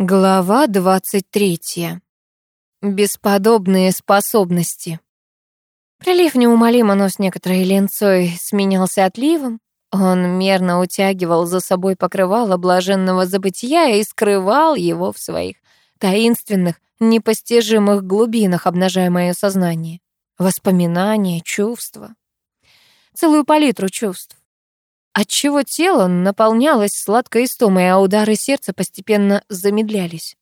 Глава 23. Бесподобные способности. Прилив неумолимо, но с некоторой ленцой сменялся отливом. Он мерно утягивал за собой покрывало блаженного забытия и скрывал его в своих таинственных, непостижимых глубинах, обнажая мое сознание. Воспоминания, чувства. Целую палитру чувств отчего тело наполнялось сладкой истомой, а удары сердца постепенно замедлялись.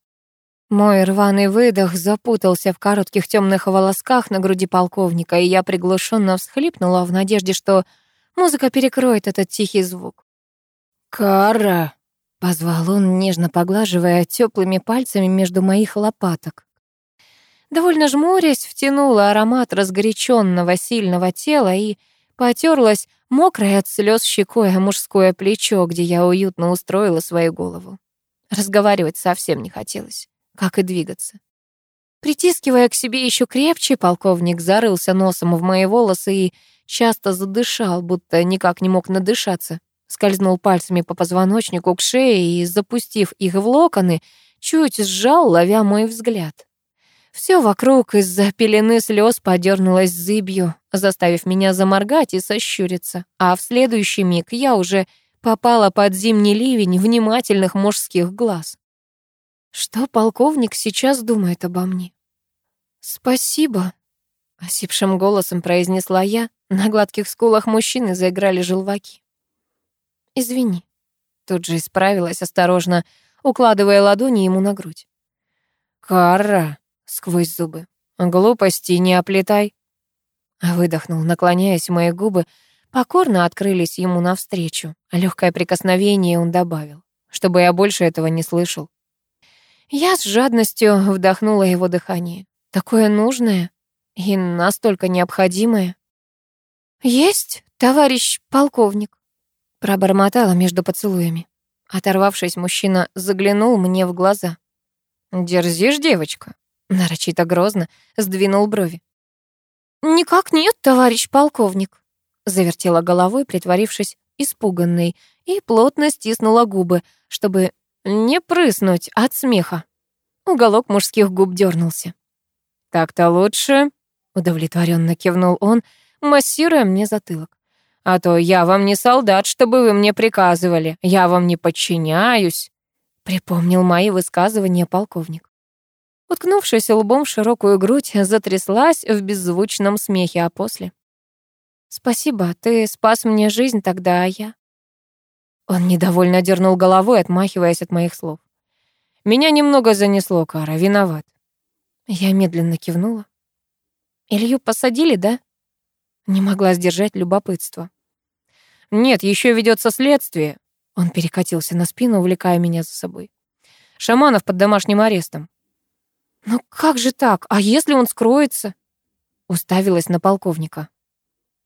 Мой рваный выдох запутался в коротких темных волосках на груди полковника, и я приглушенно всхлипнула в надежде, что музыка перекроет этот тихий звук. «Кара!» — позвал он, нежно поглаживая теплыми пальцами между моих лопаток. Довольно жмурясь, втянула аромат разгоряченного сильного тела и потерлась мокрой от слез щекой о мужское плечо, где я уютно устроила свою голову. Разговаривать совсем не хотелось, как и двигаться. Притискивая к себе еще крепче, полковник зарылся носом в мои волосы и часто задышал, будто никак не мог надышаться. Скользнул пальцами по позвоночнику к шее и, запустив их в локоны, чуть сжал, ловя мой взгляд. Все вокруг из-за пелены слез подернулось зыбью, заставив меня заморгать и сощуриться. А в следующий миг я уже попала под зимний ливень внимательных мужских глаз. Что полковник сейчас думает обо мне? «Спасибо», — осипшим голосом произнесла я. На гладких скулах мужчины заиграли желваки. «Извини», — тут же исправилась осторожно, укладывая ладони ему на грудь. «Кара», сквозь зубы. «Глупости не оплетай». Выдохнул, наклоняясь, мои губы покорно открылись ему навстречу. Легкое прикосновение он добавил, чтобы я больше этого не слышал. Я с жадностью вдохнула его дыхание. Такое нужное и настолько необходимое. «Есть, товарищ полковник», — пробормотала между поцелуями. Оторвавшись, мужчина заглянул мне в глаза. «Дерзишь, девочка?» Нарочито грозно сдвинул брови. «Никак нет, товарищ полковник», завертела головой, притворившись испуганной, и плотно стиснула губы, чтобы не прыснуть от смеха. Уголок мужских губ дернулся. «Так-то лучше», — удовлетворенно кивнул он, массируя мне затылок. «А то я вам не солдат, чтобы вы мне приказывали. Я вам не подчиняюсь», — припомнил мои высказывания полковник. Уткнувшись лбом в широкую грудь, затряслась в беззвучном смехе, а после... «Спасибо, ты спас мне жизнь тогда, а я...» Он недовольно дернул головой, отмахиваясь от моих слов. «Меня немного занесло, Кара, виноват». Я медленно кивнула. «Илью посадили, да?» Не могла сдержать любопытство. «Нет, еще ведется следствие». Он перекатился на спину, увлекая меня за собой. «Шаманов под домашним арестом. «Но как же так? А если он скроется?» Уставилась на полковника.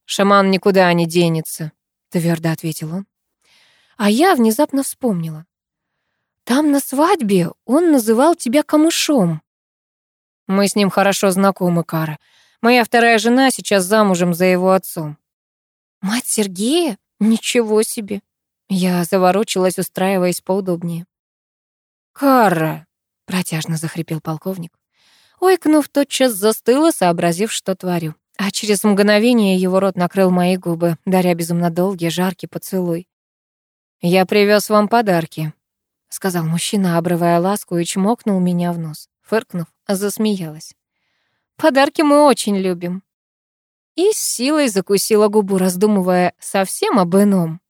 «Шаман никуда не денется», — твердо ответил он. А я внезапно вспомнила. «Там на свадьбе он называл тебя камышом». «Мы с ним хорошо знакомы, Кара. Моя вторая жена сейчас замужем за его отцом». «Мать Сергея? Ничего себе!» Я заворочилась, устраиваясь поудобнее. «Кара!» Протяжно захрипел полковник. Ойкнув, тотчас застыла, сообразив, что творю. А через мгновение его рот накрыл мои губы, даря безумно долгий, жаркий поцелуй. «Я привез вам подарки», — сказал мужчина, обрывая ласку и чмокнул меня в нос. Фыркнув, засмеялась. «Подарки мы очень любим». И с силой закусила губу, раздумывая совсем об ином.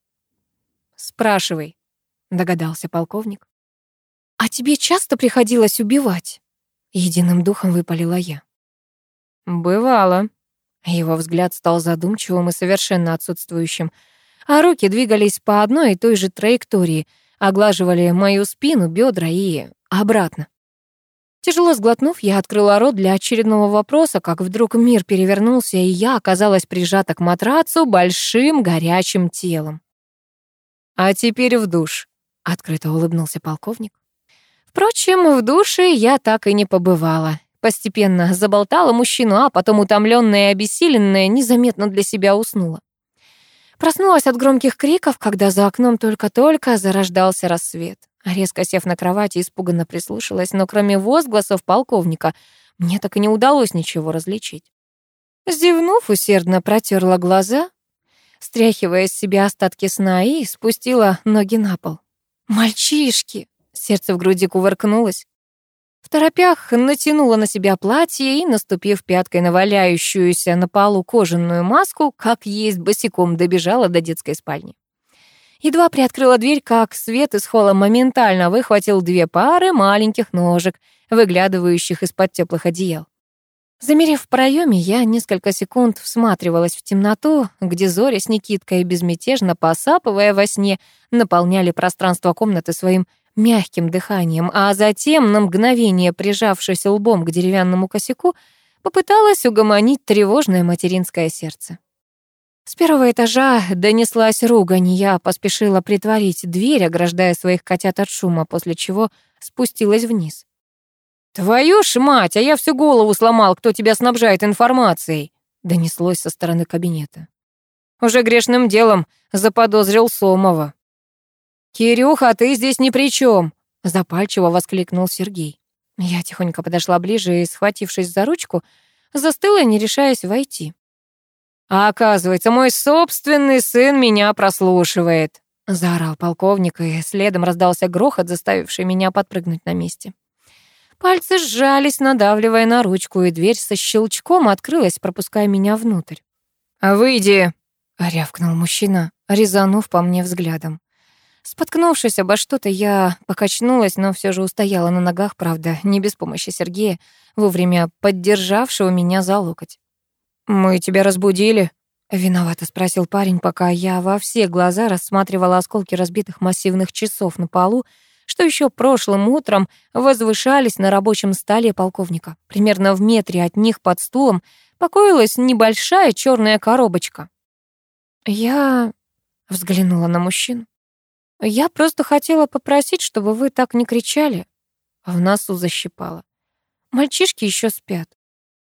«Спрашивай», — догадался полковник. «А тебе часто приходилось убивать?» Единым духом выпалила я. «Бывало». Его взгляд стал задумчивым и совершенно отсутствующим, а руки двигались по одной и той же траектории, оглаживали мою спину, бедра и обратно. Тяжело сглотнув, я открыла рот для очередного вопроса, как вдруг мир перевернулся, и я оказалась прижата к матрацу большим горячим телом. «А теперь в душ», — открыто улыбнулся полковник. Впрочем, в душе я так и не побывала. Постепенно заболтала мужчину, а потом утомленная и обессиленная незаметно для себя уснула. Проснулась от громких криков, когда за окном только-только зарождался рассвет. Резко сев на кровати, испуганно прислушалась, но кроме возгласов полковника мне так и не удалось ничего различить. Зевнув, усердно протерла глаза, стряхивая с себя остатки сна и спустила ноги на пол. «Мальчишки!» — сердце в груди кувыркнулось. В торопях натянула на себя платье и, наступив пяткой на валяющуюся на полу кожаную маску, как есть босиком добежала до детской спальни. Едва приоткрыла дверь, как свет из холла моментально выхватил две пары маленьких ножек, выглядывающих из-под теплых одеял. Замерев в проеме, я несколько секунд всматривалась в темноту, где Зоря с Никиткой, безмятежно посапывая во сне, наполняли пространство комнаты своим мягким дыханием, а затем, на мгновение прижавшись лбом к деревянному косяку, попыталась угомонить тревожное материнское сердце. С первого этажа донеслась ругань, я поспешила притворить дверь, ограждая своих котят от шума, после чего спустилась вниз. «Твою ж мать, а я всю голову сломал, кто тебя снабжает информацией!» донеслось со стороны кабинета. Уже грешным делом заподозрил Сомова. «Кирюха, ты здесь ни при чем!» запальчиво воскликнул Сергей. Я тихонько подошла ближе и, схватившись за ручку, застыла, не решаясь войти. «А оказывается, мой собственный сын меня прослушивает!» заорал полковник, и следом раздался грохот, заставивший меня подпрыгнуть на месте. Пальцы сжались, надавливая на ручку, и дверь со щелчком открылась, пропуская меня внутрь. «Выйди!» — рявкнул мужчина, резанув по мне взглядом. Споткнувшись обо что-то, я покачнулась, но все же устояла на ногах, правда, не без помощи Сергея, вовремя поддержавшего меня за локоть. «Мы тебя разбудили?» — виновато спросил парень, пока я во все глаза рассматривала осколки разбитых массивных часов на полу, что еще прошлым утром возвышались на рабочем столе полковника. Примерно в метре от них под стулом покоилась небольшая черная коробочка. Я взглянула на мужчину. Я просто хотела попросить, чтобы вы так не кричали. В носу защипало. Мальчишки еще спят.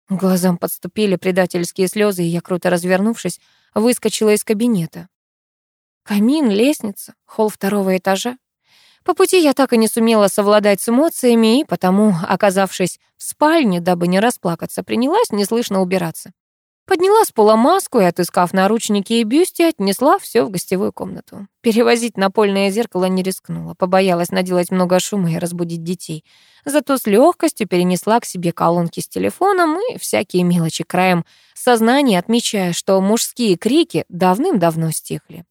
Глазам подступили предательские слезы, и я, круто развернувшись, выскочила из кабинета. Камин, лестница, холл второго этажа. По пути я так и не сумела совладать с эмоциями, и потому, оказавшись в спальне, дабы не расплакаться, принялась неслышно убираться. Подняла с пола маску и, отыскав наручники и бюсти, отнесла все в гостевую комнату. Перевозить напольное зеркало не рискнула, побоялась наделать много шума и разбудить детей. Зато с легкостью перенесла к себе колонки с телефоном и всякие мелочи краем сознания, отмечая, что мужские крики давным-давно стихли.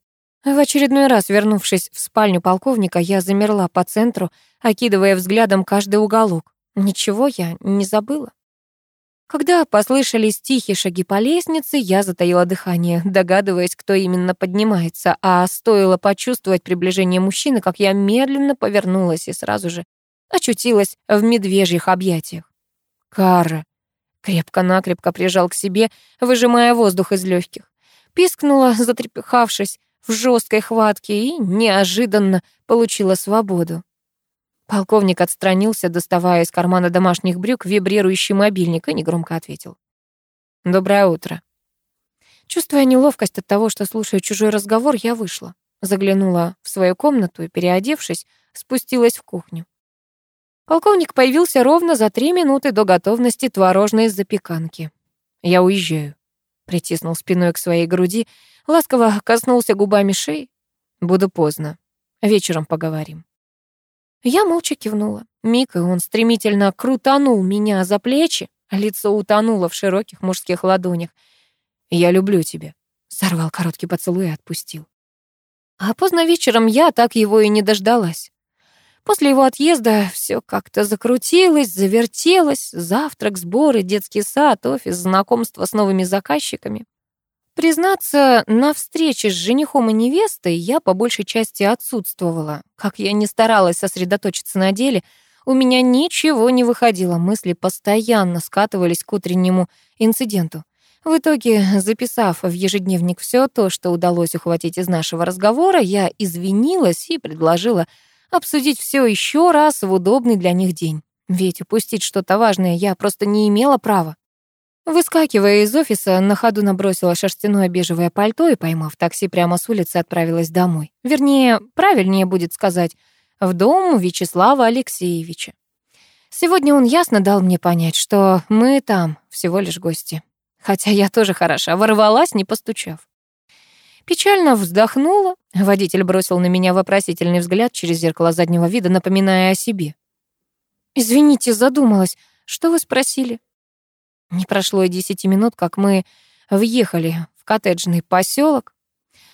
В очередной раз, вернувшись в спальню полковника, я замерла по центру, окидывая взглядом каждый уголок. Ничего я не забыла. Когда послышались тихие шаги по лестнице, я затаила дыхание, догадываясь, кто именно поднимается, а стоило почувствовать приближение мужчины, как я медленно повернулась и сразу же очутилась в медвежьих объятиях. Кара крепко-накрепко прижал к себе, выжимая воздух из легких. Пискнула, затрепыхавшись, в жесткой хватке и неожиданно получила свободу. Полковник отстранился, доставая из кармана домашних брюк вибрирующий мобильник и негромко ответил. «Доброе утро». Чувствуя неловкость от того, что слушаю чужой разговор, я вышла. Заглянула в свою комнату и, переодевшись, спустилась в кухню. Полковник появился ровно за три минуты до готовности творожной запеканки. «Я уезжаю», — притиснул спиной к своей груди Ласково коснулся губами шеи. Буду поздно. Вечером поговорим. Я молча кивнула. Миг, и он стремительно крутанул меня за плечи, а лицо утонуло в широких мужских ладонях. «Я люблю тебя», — сорвал короткий поцелуй и отпустил. А поздно вечером я так его и не дождалась. После его отъезда все как-то закрутилось, завертелось. Завтрак, сборы, детский сад, офис, знакомство с новыми заказчиками. Признаться, на встрече с женихом и невестой я по большей части отсутствовала. Как я не старалась сосредоточиться на деле, у меня ничего не выходило, мысли постоянно скатывались к утреннему инциденту. В итоге, записав в ежедневник все то, что удалось ухватить из нашего разговора, я извинилась и предложила обсудить все еще раз в удобный для них день. Ведь упустить что-то важное я просто не имела права. Выскакивая из офиса, на ходу набросила шерстяное бежевое пальто и, поймав такси прямо с улицы, отправилась домой. Вернее, правильнее будет сказать, в дом Вячеслава Алексеевича. Сегодня он ясно дал мне понять, что мы там всего лишь гости. Хотя я тоже хороша, ворвалась, не постучав. Печально вздохнула. Водитель бросил на меня вопросительный взгляд через зеркало заднего вида, напоминая о себе. «Извините, задумалась. Что вы спросили?» Не прошло и десяти минут, как мы въехали в коттеджный поселок.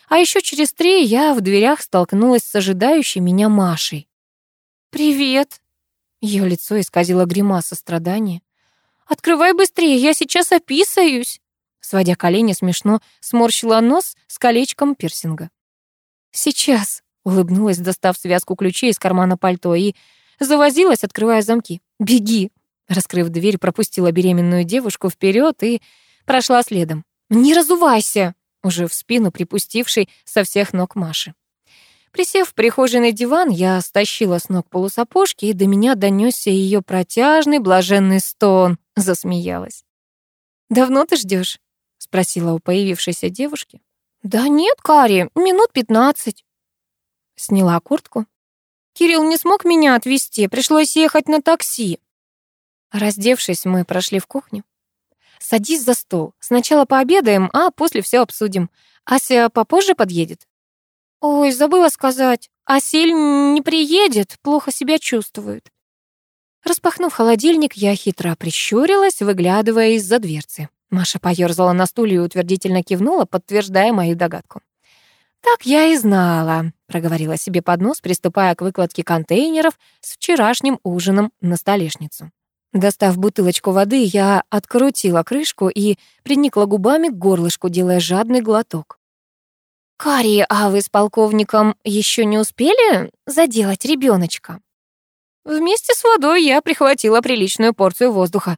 А еще через три я в дверях столкнулась с ожидающей меня Машей. «Привет!» Ее лицо исказило гримаса страдания. «Открывай быстрее, я сейчас описаюсь!» Сводя колени, смешно сморщила нос с колечком пирсинга. «Сейчас!» — улыбнулась, достав связку ключей из кармана пальто и завозилась, открывая замки. «Беги!» Раскрыв дверь, пропустила беременную девушку вперед и прошла следом. «Не разувайся!» уже в спину припустившей со всех ног Маши. Присев в прихожей на диван, я стащила с ног полусапожки, и до меня донесся ее протяжный блаженный стон. Засмеялась. «Давно ты ждешь? спросила у появившейся девушки. «Да нет, Кари, минут пятнадцать». Сняла куртку. «Кирилл не смог меня отвезти, пришлось ехать на такси». Раздевшись, мы прошли в кухню. «Садись за стол. Сначала пообедаем, а после все обсудим. Ася попозже подъедет?» «Ой, забыла сказать. Асель не приедет, плохо себя чувствует». Распахнув холодильник, я хитро прищурилась, выглядывая из-за дверцы. Маша поёрзала на стуле и утвердительно кивнула, подтверждая мою догадку. «Так я и знала», — проговорила себе под нос, приступая к выкладке контейнеров с вчерашним ужином на столешницу. Достав бутылочку воды, я открутила крышку и приникла губами к горлышку, делая жадный глоток. «Кари, а вы с полковником еще не успели заделать ребеночка? Вместе с водой я прихватила приличную порцию воздуха.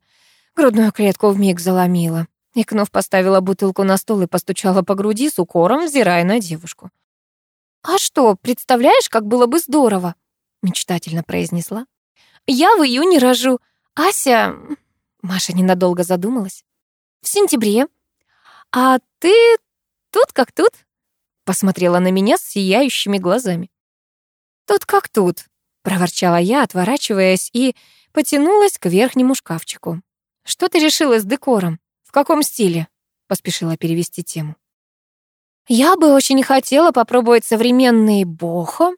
Грудную клетку вмиг заломила. Икнув, поставила бутылку на стол и постучала по груди с укором, взирая на девушку. «А что, представляешь, как было бы здорово?» — мечтательно произнесла. «Я в июне рожу, Ася...» Маша ненадолго задумалась. «В сентябре. А ты тут как тут?» Посмотрела на меня с сияющими глазами. «Тут как тут», — проворчала я, отворачиваясь, и потянулась к верхнему шкафчику. «Что ты решила с декором? В каком стиле?» — поспешила перевести тему. «Я бы очень хотела попробовать современный бохо.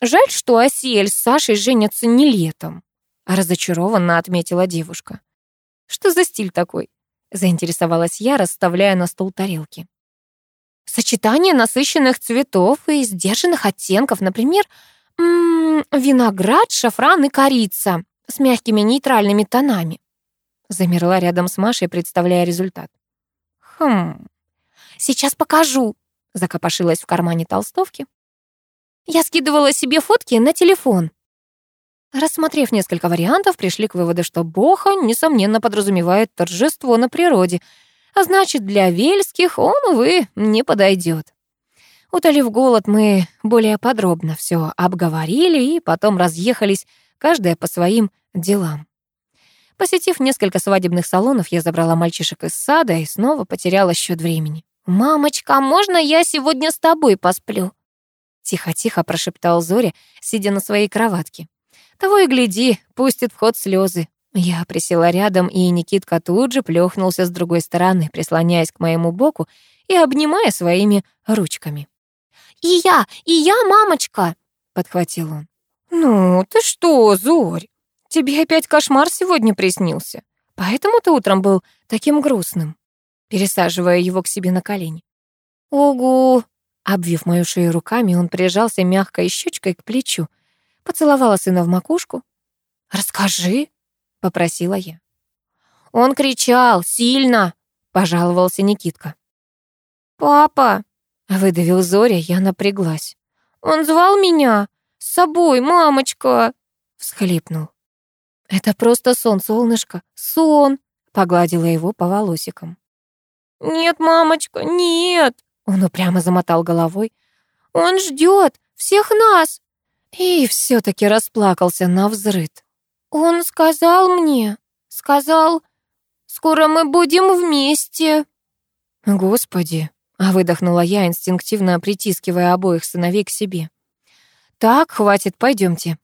Жаль, что Асиэль с Сашей женятся не летом», — разочарованно отметила девушка. «Что за стиль такой?» — заинтересовалась я, расставляя на стол тарелки. Сочетание насыщенных цветов и сдержанных оттенков, например, м -м, виноград, шафран и корица с мягкими нейтральными тонами. Замерла рядом с Машей, представляя результат. Хм. Сейчас покажу, закопошилась в кармане толстовки. Я скидывала себе фотки на телефон. Рассмотрев несколько вариантов, пришли к выводу, что боха, несомненно, подразумевает торжество на природе — а значит, для вельских он, увы, не подойдет. Утолив голод, мы более подробно все обговорили и потом разъехались, каждая по своим делам. Посетив несколько свадебных салонов, я забрала мальчишек из сада и снова потеряла счет времени. «Мамочка, можно я сегодня с тобой посплю?» Тихо-тихо прошептал Зоря, сидя на своей кроватке. Того и гляди, пустит в ход слезы. Я присела рядом, и Никитка тут же плёхнулся с другой стороны, прислоняясь к моему боку и обнимая своими ручками. «И я, и я, мамочка!» — подхватил он. «Ну, ты что, Зорь, тебе опять кошмар сегодня приснился, поэтому ты утром был таким грустным», пересаживая его к себе на колени. «Ого!» Обвив мою шею руками, он прижался мягкой щечкой к плечу, поцеловала сына в макушку. «Расскажи», попросила я. Он кричал сильно, пожаловался Никитка. Папа, выдавил Зоря, я напряглась. Он звал меня с собой, мамочка, всхлипнул. Это просто сон, солнышко, сон, погладила его по волосикам. Нет, мамочка, нет, он упрямо замотал головой. Он ждет всех нас. И все таки расплакался на взрыд. «Он сказал мне, сказал, скоро мы будем вместе». «Господи!» — выдохнула я, инстинктивно притискивая обоих сыновей к себе. «Так, хватит, пойдемте.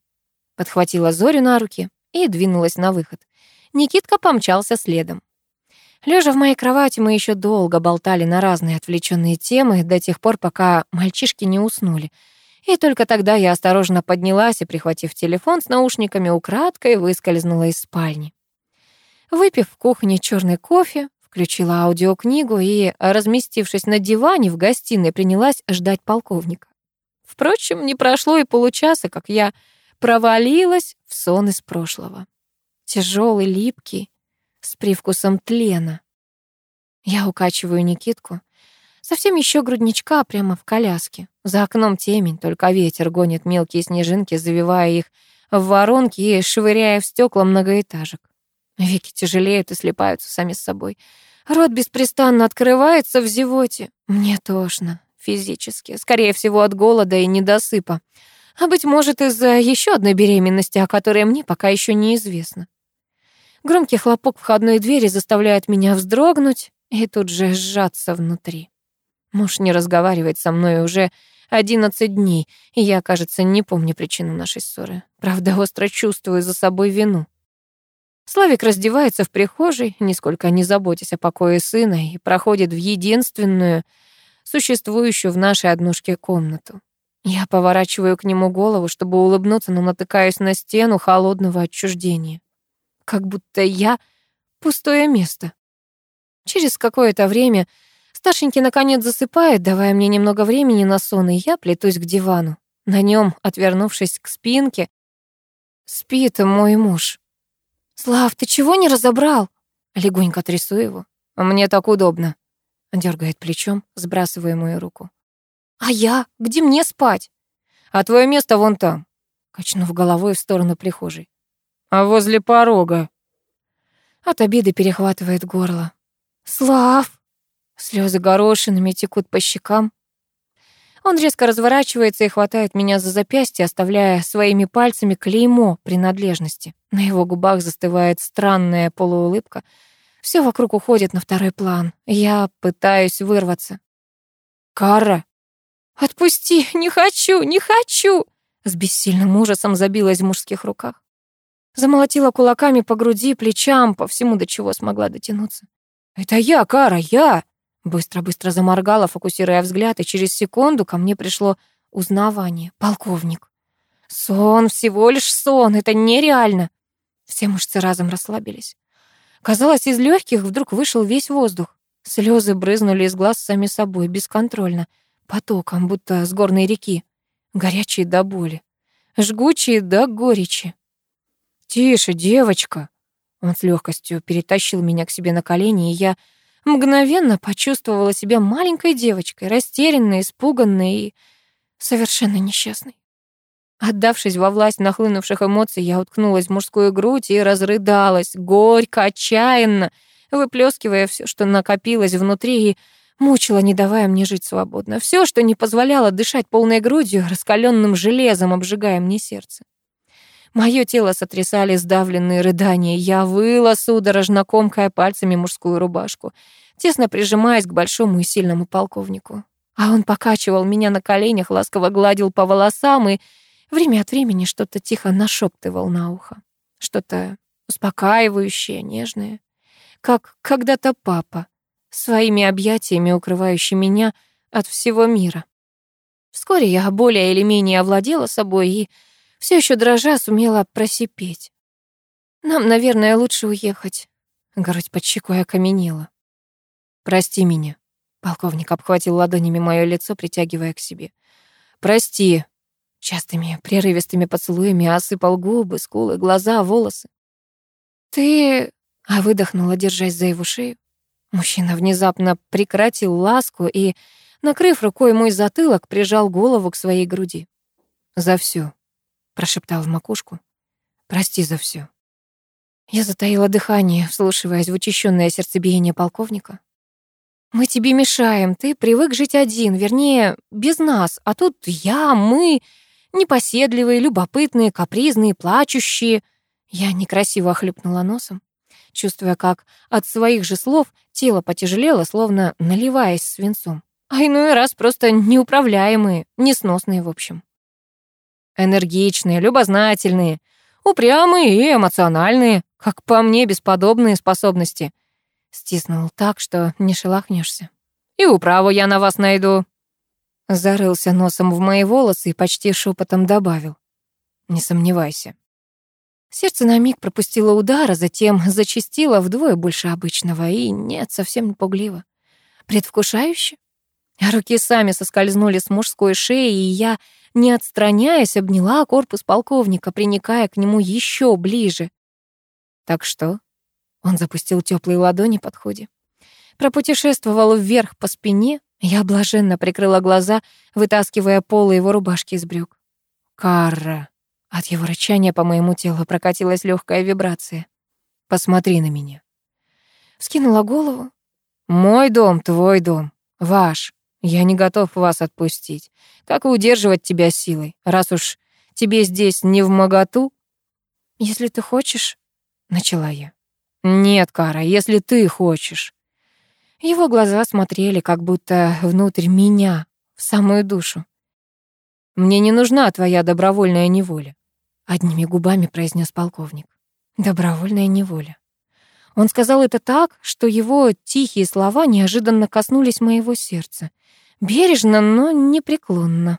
Подхватила Зорю на руки и двинулась на выход. Никитка помчался следом. Лежа в моей кровати, мы еще долго болтали на разные отвлеченные темы до тех пор, пока мальчишки не уснули. И только тогда я осторожно поднялась и, прихватив телефон с наушниками, украдкой выскользнула из спальни. Выпив в кухне черный кофе, включила аудиокнигу и, разместившись на диване в гостиной, принялась ждать полковника. Впрочем, не прошло и получаса, как я провалилась в сон из прошлого. Тяжелый, липкий, с привкусом тлена. Я укачиваю Никитку. Совсем еще грудничка прямо в коляске. За окном темень, только ветер гонит мелкие снежинки, завивая их в воронки и швыряя в стекла многоэтажек. Веки тяжелеют и слипаются сами с собой. Рот беспрестанно открывается в зевоте. Мне тошно, физически. Скорее всего, от голода и недосыпа. А быть может, из-за еще одной беременности, о которой мне пока еще неизвестно. Громкий хлопок входной двери заставляет меня вздрогнуть и тут же сжаться внутри. Муж не разговаривает со мной уже одиннадцать дней, и я, кажется, не помню причину нашей ссоры. Правда, остро чувствую за собой вину. Славик раздевается в прихожей, нисколько не заботясь о покое сына, и проходит в единственную, существующую в нашей однушке комнату. Я поворачиваю к нему голову, чтобы улыбнуться, но натыкаюсь на стену холодного отчуждения. Как будто я — пустое место. Через какое-то время старшенький наконец засыпает, давая мне немного времени на сон, и я плетусь к дивану. На нем, отвернувшись к спинке, спит мой муж. «Слав, ты чего не разобрал?» Легонько трясу его. «Мне так удобно», — дергает плечом, сбрасывая мою руку. «А я? Где мне спать?» «А твое место вон там», — качнув головой в сторону прихожей. «А возле порога». От обиды перехватывает горло. «Слав!» Слезы горошинами текут по щекам. Он резко разворачивается и хватает меня за запястье, оставляя своими пальцами клеймо принадлежности. На его губах застывает странная полуулыбка. Все вокруг уходит на второй план. Я пытаюсь вырваться. «Кара!» «Отпусти! Не хочу! Не хочу!» С бессильным ужасом забилась в мужских руках. Замолотила кулаками по груди, плечам, по всему, до чего смогла дотянуться. «Это я, Кара, я!» Быстро-быстро заморгала, фокусируя взгляд, и через секунду ко мне пришло узнавание. Полковник. Сон, всего лишь сон, это нереально. Все мышцы разом расслабились. Казалось, из легких вдруг вышел весь воздух. Слезы брызнули из глаз сами собой, бесконтрольно потоком, будто с горной реки, горячие до боли, жгучие до горечи. «Тише, девочка!» Он с легкостью перетащил меня к себе на колени, и я мгновенно почувствовала себя маленькой девочкой, растерянной, испуганной и совершенно несчастной. Отдавшись во власть нахлынувших эмоций, я уткнулась в мужскую грудь и разрыдалась, горько, отчаянно, выплескивая все, что накопилось внутри, и мучила, не давая мне жить свободно. Все, что не позволяло дышать полной грудью, раскаленным железом обжигая мне сердце. Мое тело сотрясали сдавленные рыдания. Я выла, судорожно комкая пальцами мужскую рубашку, тесно прижимаясь к большому и сильному полковнику. А он покачивал меня на коленях, ласково гладил по волосам и время от времени что-то тихо нашептывал на ухо. Что-то успокаивающее, нежное. Как когда-то папа, своими объятиями укрывающий меня от всего мира. Вскоре я более или менее овладела собой и, все еще дрожа, сумела просипеть. Нам, наверное, лучше уехать. Грудь под щекой окаменела. «Прости меня». Полковник обхватил ладонями мое лицо, притягивая к себе. «Прости». Частыми, прерывистыми поцелуями осыпал губы, скулы, глаза, волосы. «Ты...» — а выдохнула, держась за его шею. Мужчина внезапно прекратил ласку и, накрыв рукой мой затылок, прижал голову к своей груди. «За все, прошептал в макушку. «Прости за все. Я затаила дыхание, вслушиваясь в учащенное сердцебиение полковника. «Мы тебе мешаем, ты привык жить один, вернее, без нас, а тут я, мы, непоседливые, любопытные, капризные, плачущие». Я некрасиво охлюпнула носом чувствуя, как от своих же слов тело потяжелело, словно наливаясь свинцом. А иной раз просто неуправляемые, несносные в общем. Энергичные, любознательные, упрямые и эмоциональные, как по мне, бесподобные способности. Стиснул так, что не шелохнешься. И управу я на вас найду. Зарылся носом в мои волосы и почти шепотом добавил. Не сомневайся. Сердце на миг пропустило удар, а затем зачастило вдвое больше обычного, и нет, совсем не пугливо. Предвкушающе. Руки сами соскользнули с мужской шеи, и я, не отстраняясь, обняла корпус полковника, приникая к нему еще ближе. «Так что?» Он запустил теплые ладони под ходе. Пропутешествовал вверх по спине, я блаженно прикрыла глаза, вытаскивая полы его рубашки из брюк. «Карра!» От его рычания по моему телу прокатилась легкая вибрация. «Посмотри на меня». Скинула голову. «Мой дом, твой дом, ваш. Я не готов вас отпустить. Как удерживать тебя силой, раз уж тебе здесь не в моготу?» «Если ты хочешь...» — начала я. «Нет, Кара, если ты хочешь». Его глаза смотрели как будто внутрь меня, в самую душу. «Мне не нужна твоя добровольная неволя», — одними губами произнес полковник. «Добровольная неволя». Он сказал это так, что его тихие слова неожиданно коснулись моего сердца. Бережно, но непреклонно.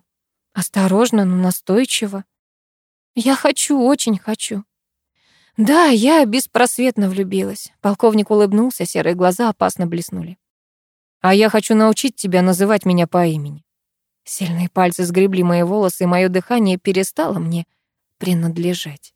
Осторожно, но настойчиво. Я хочу, очень хочу. Да, я беспросветно влюбилась. Полковник улыбнулся, серые глаза опасно блеснули. А я хочу научить тебя называть меня по имени. Сильные пальцы сгребли мои волосы, и мое дыхание перестало мне принадлежать.